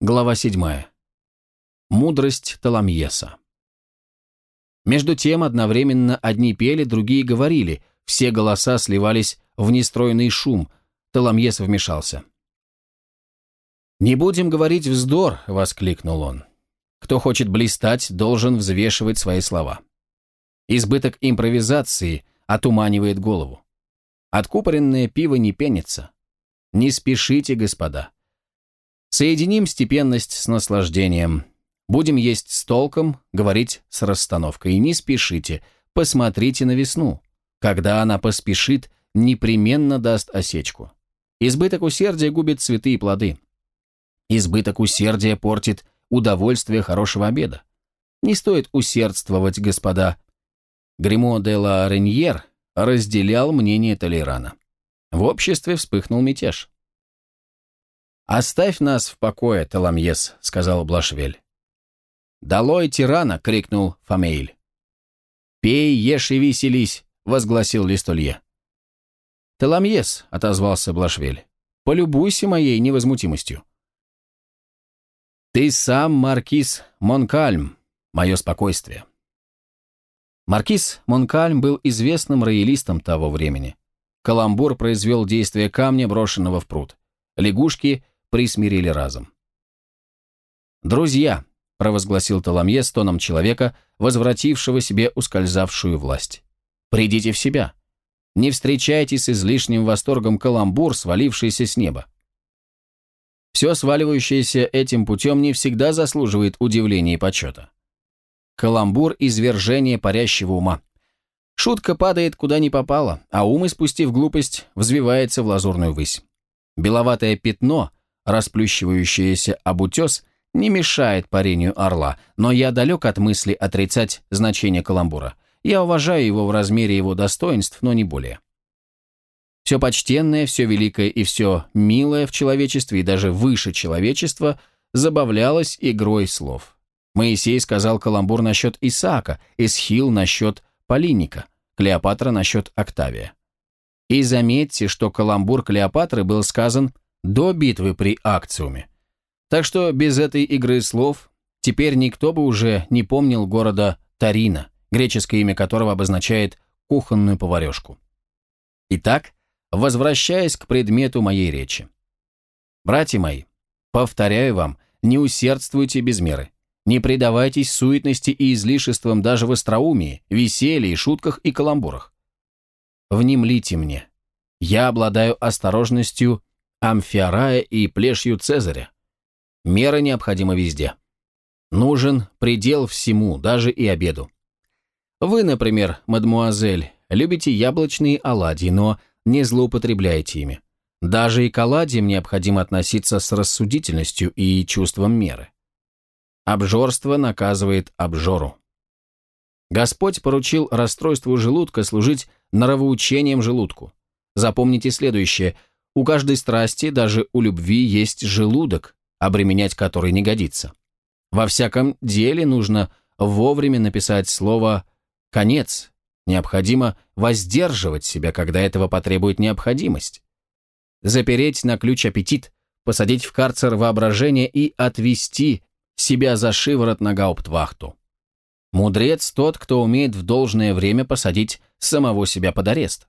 Глава 7. Мудрость Таламьеса. Между тем, одновременно одни пели, другие говорили, все голоса сливались в нестройный шум. Таламьес вмешался. «Не будем говорить вздор!» — воскликнул он. «Кто хочет блистать, должен взвешивать свои слова. Избыток импровизации отуманивает голову. Откупоренное пиво не пенится. Не спешите, господа. Соединим степенность с наслаждением. Будем есть с толком, говорить с расстановкой. Не спешите, посмотрите на весну. Когда она поспешит, непременно даст осечку. Избыток усердия губит цветы и плоды. Избыток усердия портит удовольствие хорошего обеда. Не стоит усердствовать, господа. Гримо де ла Реньер разделял мнение Толерана. В обществе вспыхнул мятеж. «Оставь нас в покое, Таламьес», — сказал Блашвель. «Долой тирана!» — крикнул Фамейль. «Пей, ешь и веселись!» — возгласил Листолье. «Таламьес», — отозвался Блашвель, — «полюбуйся моей невозмутимостью». «Ты сам, Маркиз Монкальм, мое спокойствие». Маркиз Монкальм был известным роялистом того времени. Каламбур произвел действие камня, брошенного в пруд. Лягушки присмирили разом. «Друзья», — провозгласил Толомье с тоном человека, возвратившего себе ускользавшую власть, — «придите в себя. Не встречайте с излишним восторгом каламбур, свалившийся с неба. Все сваливающееся этим путем не всегда заслуживает удивления и почета. Каламбур – извержение парящего ума. Шутка падает куда ни попало, а ум, испустив глупость, взвивается в лазурную высь. Беловатое пятно, расплющивающееся об утес, не мешает парению орла, но я далек от мысли отрицать значение каламбура. Я уважаю его в размере его достоинств, но не более. Все почтенное, все великое и все милое в человечестве и даже выше человечества забавлялось игрой слов. Моисей сказал каламбур насчет Исаака, Эсхил насчет Полиника, Клеопатра насчет Октавия. И заметьте, что каламбур Клеопатры был сказан до битвы при Акциуме. Так что без этой игры слов теперь никто бы уже не помнил города Тарина, греческое имя которого обозначает кухонную поварешку. Итак, возвращаясь к предмету моей речи. Братья мои, повторяю вам, не усердствуйте без меры. Не предавайтесь суетности и излишествам даже в остроумии, веселье, шутках и каламбурах. Внемлите мне. Я обладаю осторожностью амфиарая и плешью Цезаря. Мера необходима везде. Нужен предел всему, даже и обеду. Вы, например, мадмуазель, любите яблочные оладьи, но не злоупотребляйте ими. Даже и к оладьям необходимо относиться с рассудительностью и чувством меры. Обжорство наказывает обжору. Господь поручил расстройству желудка служить нравоучением желудку. Запомните следующее. У каждой страсти, даже у любви, есть желудок, обременять который не годится. Во всяком деле нужно вовремя написать слово «конец». Необходимо воздерживать себя, когда этого потребует необходимость. Запереть на ключ аппетит, посадить в карцер воображение и отвести себя за шиворот на гауптвахту. Мудрец тот, кто умеет в должное время посадить самого себя под арест.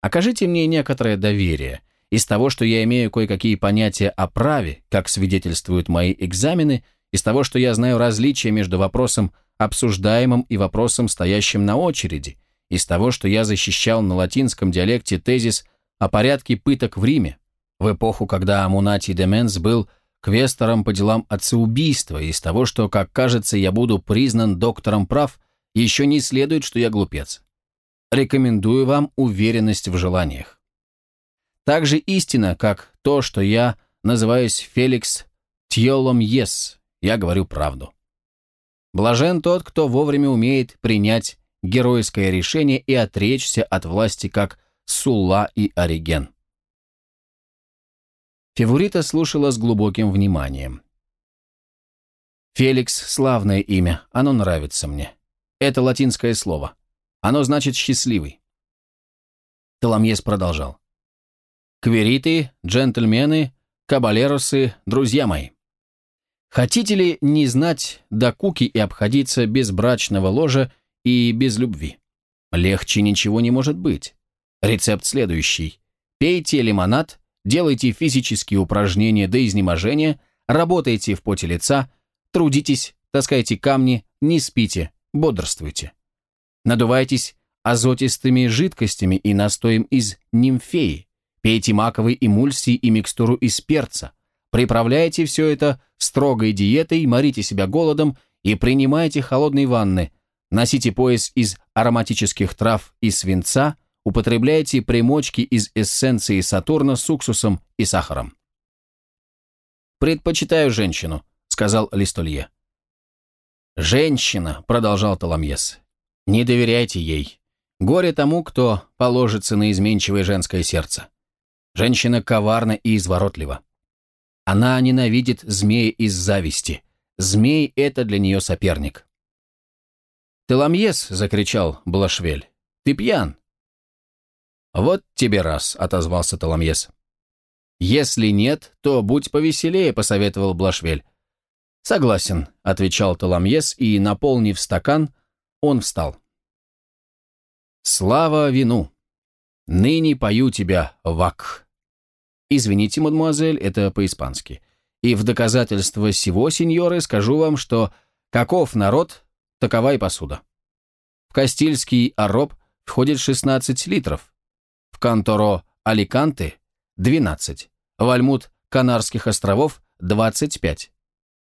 Окажите мне некоторое доверие. Из того, что я имею кое-какие понятия о праве, как свидетельствуют мои экзамены, из того, что я знаю различия между вопросом, обсуждаемым, и вопросом, стоящим на очереди, из того, что я защищал на латинском диалекте тезис о порядке пыток в Риме, в эпоху, когда Амунатий Деменс был квестором по делам отцеубийства, из того, что, как кажется, я буду признан доктором прав, еще не следует, что я глупец. Рекомендую вам уверенность в желаниях. Так же истина, как то, что я называюсь Феликс Тьолом Ес, я говорю правду. Блажен тот, кто вовремя умеет принять геройское решение и отречься от власти, как Сулла и Ориген. Феворита слушала с глубоким вниманием. «Феликс — славное имя, оно нравится мне. Это латинское слово. Оно значит «счастливый». Таламьес продолжал. «Квериты, джентльмены, кабалеросы, друзья мои. Хотите ли не знать до куки и обходиться без брачного ложа и без любви? Легче ничего не может быть. Рецепт следующий. Пейте лимонад, делайте физические упражнения до изнеможения, работайте в поте лица, трудитесь, таскайте камни, не спите, бодрствуйте. Надувайтесь азотистыми жидкостями и настоем из нимфеи, пейте маковые эмульсии и микстуру из перца, приправляйте все это строгой диетой, морите себя голодом и принимайте холодные ванны, носите пояс из ароматических трав и свинца, употребляйте примочки из эссенции Сатурна с уксусом и сахаром. «Предпочитаю женщину», — сказал Листолье. «Женщина», — продолжал Таламьес, — «не доверяйте ей. Горе тому, кто положится на изменчивое женское сердце. Женщина коварна и изворотлива. Она ненавидит змея из зависти. Змей — это для нее соперник. «Теламьес!» — закричал Блашвель. «Ты пьян!» «Вот тебе раз!» — отозвался Теламьес. «Если нет, то будь повеселее», — посоветовал Блашвель. «Согласен», — отвечал Теламьес, и, наполнив стакан, он встал. «Слава вину! Ныне пою тебя, вак!» Извините, мадемуазель, это по-испански. И в доказательство сего, сеньоры, скажу вам, что каков народ, такова и посуда. В Кастильский ароб входит 16 литров, в Канторо Аликанте – 12, в Альмут Канарских островов – 25,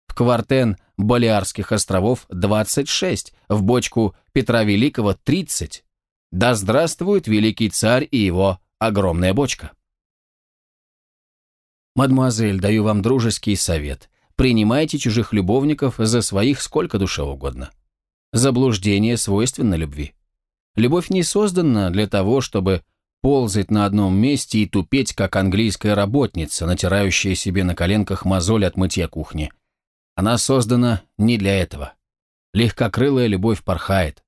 в Квартен Балиарских островов – 26, в бочку Петра Великого – 30. Да здравствует великий царь и его огромная бочка. Мадемуазель, даю вам дружеский совет. Принимайте чужих любовников за своих сколько душе угодно. Заблуждение свойственно любви. Любовь не создана для того, чтобы ползать на одном месте и тупеть, как английская работница, натирающая себе на коленках мозоль от мытья кухни. Она создана не для этого. Легкокрылая любовь порхает.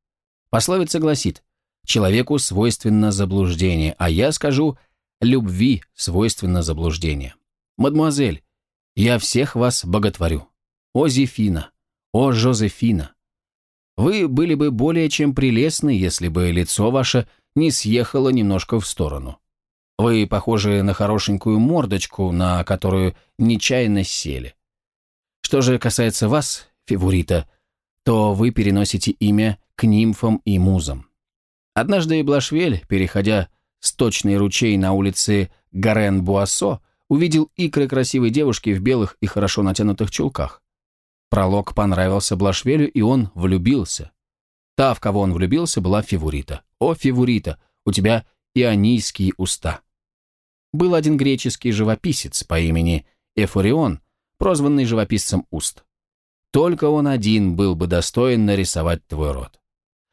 Пословица гласит, человеку свойственно заблуждение, а я скажу, любви свойственно заблуждение. «Мадемуазель, я всех вас боготворю. О, Зефина! О, Жозефина! Вы были бы более чем прелестны, если бы лицо ваше не съехало немножко в сторону. Вы похожи на хорошенькую мордочку, на которую нечаянно сели. Что же касается вас, Феворита, то вы переносите имя к нимфам и музам. Однажды Блашвель, переходя сточный ручей на улице Гарен-Буассо, увидел икры красивой девушки в белых и хорошо натянутых чулках. Пролог понравился Блашвелю, и он влюбился. Та, в кого он влюбился, была Февурита. «О, Февурита, у тебя ионийские уста». Был один греческий живописец по имени Эфурион, прозванный живописцем уст. Только он один был бы достоин нарисовать твой род.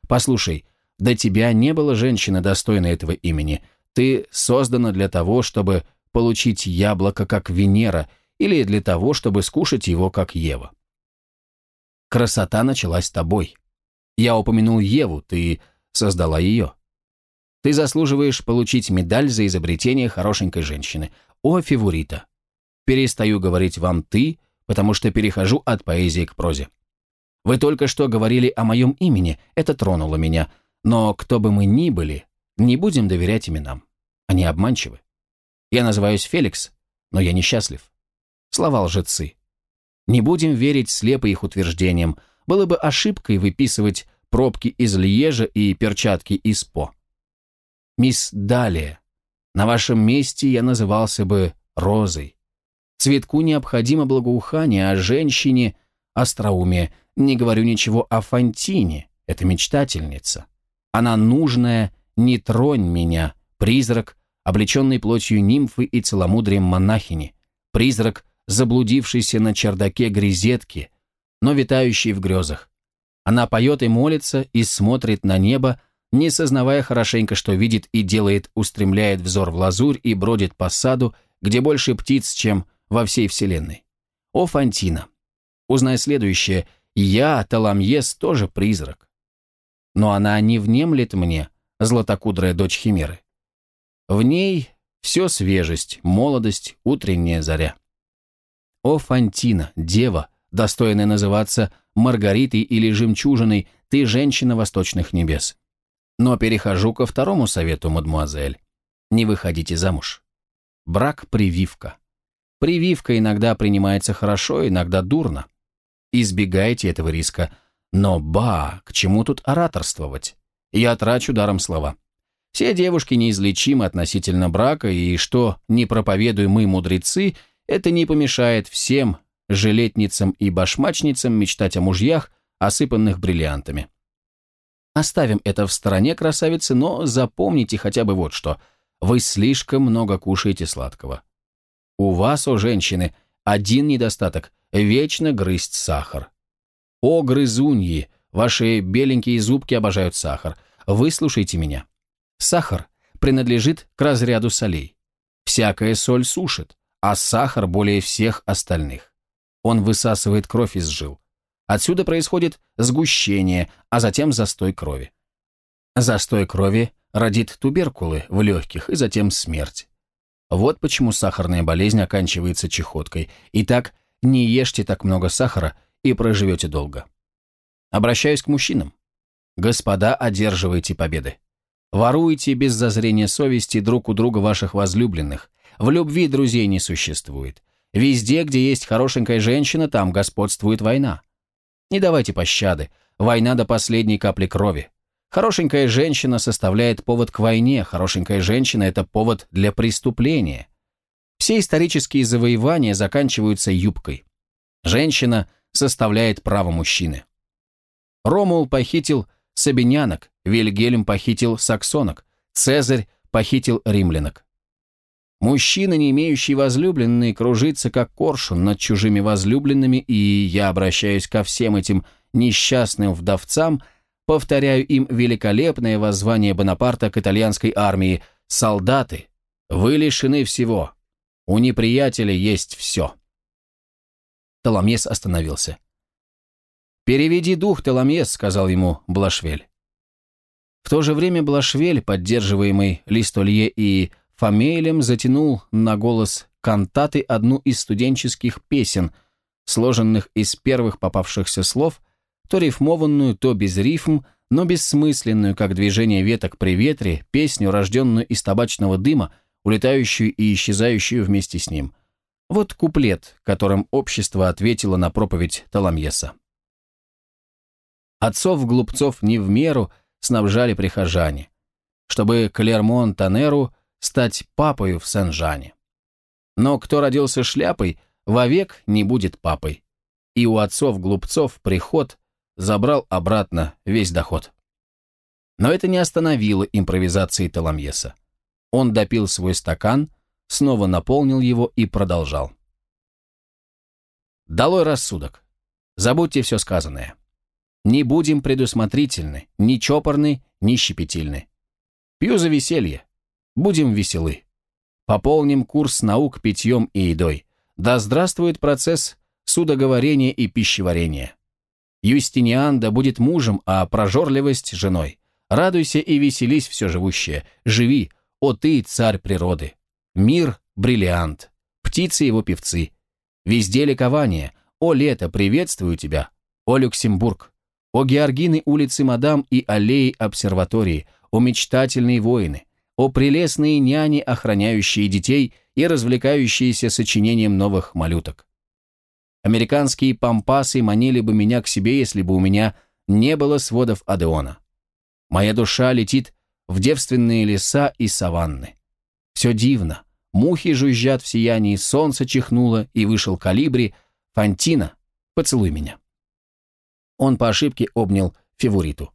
Послушай, до тебя не было женщины, достойной этого имени. Ты создана для того, чтобы получить яблоко, как Венера, или для того, чтобы скушать его, как Ева. Красота началась с тобой. Я упомянул Еву, ты создала ее. Ты заслуживаешь получить медаль за изобретение хорошенькой женщины. О, Феворита! Перестаю говорить вам «ты», потому что перехожу от поэзии к прозе. Вы только что говорили о моем имени, это тронуло меня, но кто бы мы ни были, не будем доверять именам. Они обманчивы. Я называюсь Феликс, но я несчастлив. Слова лжецы. Не будем верить слепо их утверждениям. Было бы ошибкой выписывать пробки из Льежа и перчатки из По. Мисс Далия, на вашем месте я назывался бы Розой. Цветку необходимо благоухание, а женщине – остроумие. Не говорю ничего о Фантине, это мечтательница. Она нужная, не тронь меня, призрак, облеченный плотью нимфы и целомудрием монахини, призрак, заблудившийся на чердаке грезетки, но витающий в грезах. Она поет и молится, и смотрит на небо, не сознавая хорошенько, что видит и делает, устремляет взор в лазурь и бродит по саду, где больше птиц, чем во всей вселенной. О, Фантина! Узнай следующее, я, Таламьес, тоже призрак. Но она не внемлет мне, златокудрая дочь Химеры. В ней все свежесть, молодость, утренняя заря. О, Фантина, дева, достойная называться Маргаритой или Жемчужиной, ты женщина восточных небес. Но перехожу ко второму совету, мадмуазель. Не выходите замуж. Брак – прививка. Прививка иногда принимается хорошо, иногда дурно. Избегайте этого риска. Но, ба, к чему тут ораторствовать? Я трачу даром слова. Все девушки неизлечимы относительно брака, и что не проповедуем мы, мудрецы, это не помешает всем жилетницам и башмачницам мечтать о мужьях, осыпанных бриллиантами. Оставим это в стороне, красавицы, но запомните хотя бы вот что. Вы слишком много кушаете сладкого. У вас, о женщины, один недостаток – вечно грызть сахар. О, грызуньи, ваши беленькие зубки обожают сахар. Выслушайте меня. Сахар принадлежит к разряду солей. Всякая соль сушит, а сахар более всех остальных. Он высасывает кровь из жил. Отсюда происходит сгущение, а затем застой крови. Застой крови родит туберкулы в легких и затем смерть. Вот почему сахарная болезнь оканчивается чехоткой. Итак, не ешьте так много сахара и проживете долго. Обращаюсь к мужчинам. Господа, одерживайте победы. Воруйте без зазрения совести друг у друга ваших возлюбленных. В любви друзей не существует. Везде, где есть хорошенькая женщина, там господствует война. Не давайте пощады. Война до последней капли крови. Хорошенькая женщина составляет повод к войне, хорошенькая женщина – это повод для преступления. Все исторические завоевания заканчиваются юбкой. Женщина составляет право мужчины. Ромул похитил сабинянок, Вильгельм похитил саксонок, Цезарь похитил римлянок. Мужчина, не имеющий возлюбленной, кружится как коршун над чужими возлюбленными, и я обращаюсь ко всем этим несчастным вдовцам, повторяю им великолепное воззвание Бонапарта к итальянской армии «Солдаты, вы лишены всего. У неприятеля есть все». Толомес остановился. «Переведи дух, Толомес», — сказал ему Блашвель. В то же время Блашвель, поддерживаемый Листолье и Фамейлем, затянул на голос кантаты одну из студенческих песен, сложенных из первых попавшихся слов, то рифмованную, то без рифм, но бессмысленную, как движение веток при ветре, песню, рожденную из табачного дыма, улетающую и исчезающую вместе с ним. Вот куплет, которым общество ответило на проповедь Таламьеса. Отцов-глупцов не в меру снабжали прихожане, чтобы Клермон-Танеру стать папою в Сен-Жане. Но кто родился шляпой, вовек не будет папой. И у отцов-глупцов приход забрал обратно весь доход. Но это не остановило импровизации Таламьеса. Он допил свой стакан, снова наполнил его и продолжал. «Долой рассудок. Забудьте все сказанное. Не будем предусмотрительны, ни чопорны, ни щепетильны. Пью за веселье. Будем веселы. Пополним курс наук питьем и едой. Да здравствует процесс судоговорения и пищеварения. Юстиниан да будет мужем, а прожорливость – женой. Радуйся и веселись все живущее. Живи, о ты, царь природы. Мир – бриллиант. Птицы его певцы. Везде ликование. О, лето, приветствую тебя. О, Люксембург. О Георгины улицы Мадам и аллеи обсерватории, о мечтательные воины, о прелестные няни, охраняющие детей и развлекающиеся сочинением новых малюток. Американские пампасы манили бы меня к себе, если бы у меня не было сводов Адеона. Моя душа летит в девственные леса и саванны. Все дивно. Мухи жужжат в сиянии, солнце чихнуло, и вышел калибри. Фантина, поцелуй меня. Он по ошибке обнял Февориту.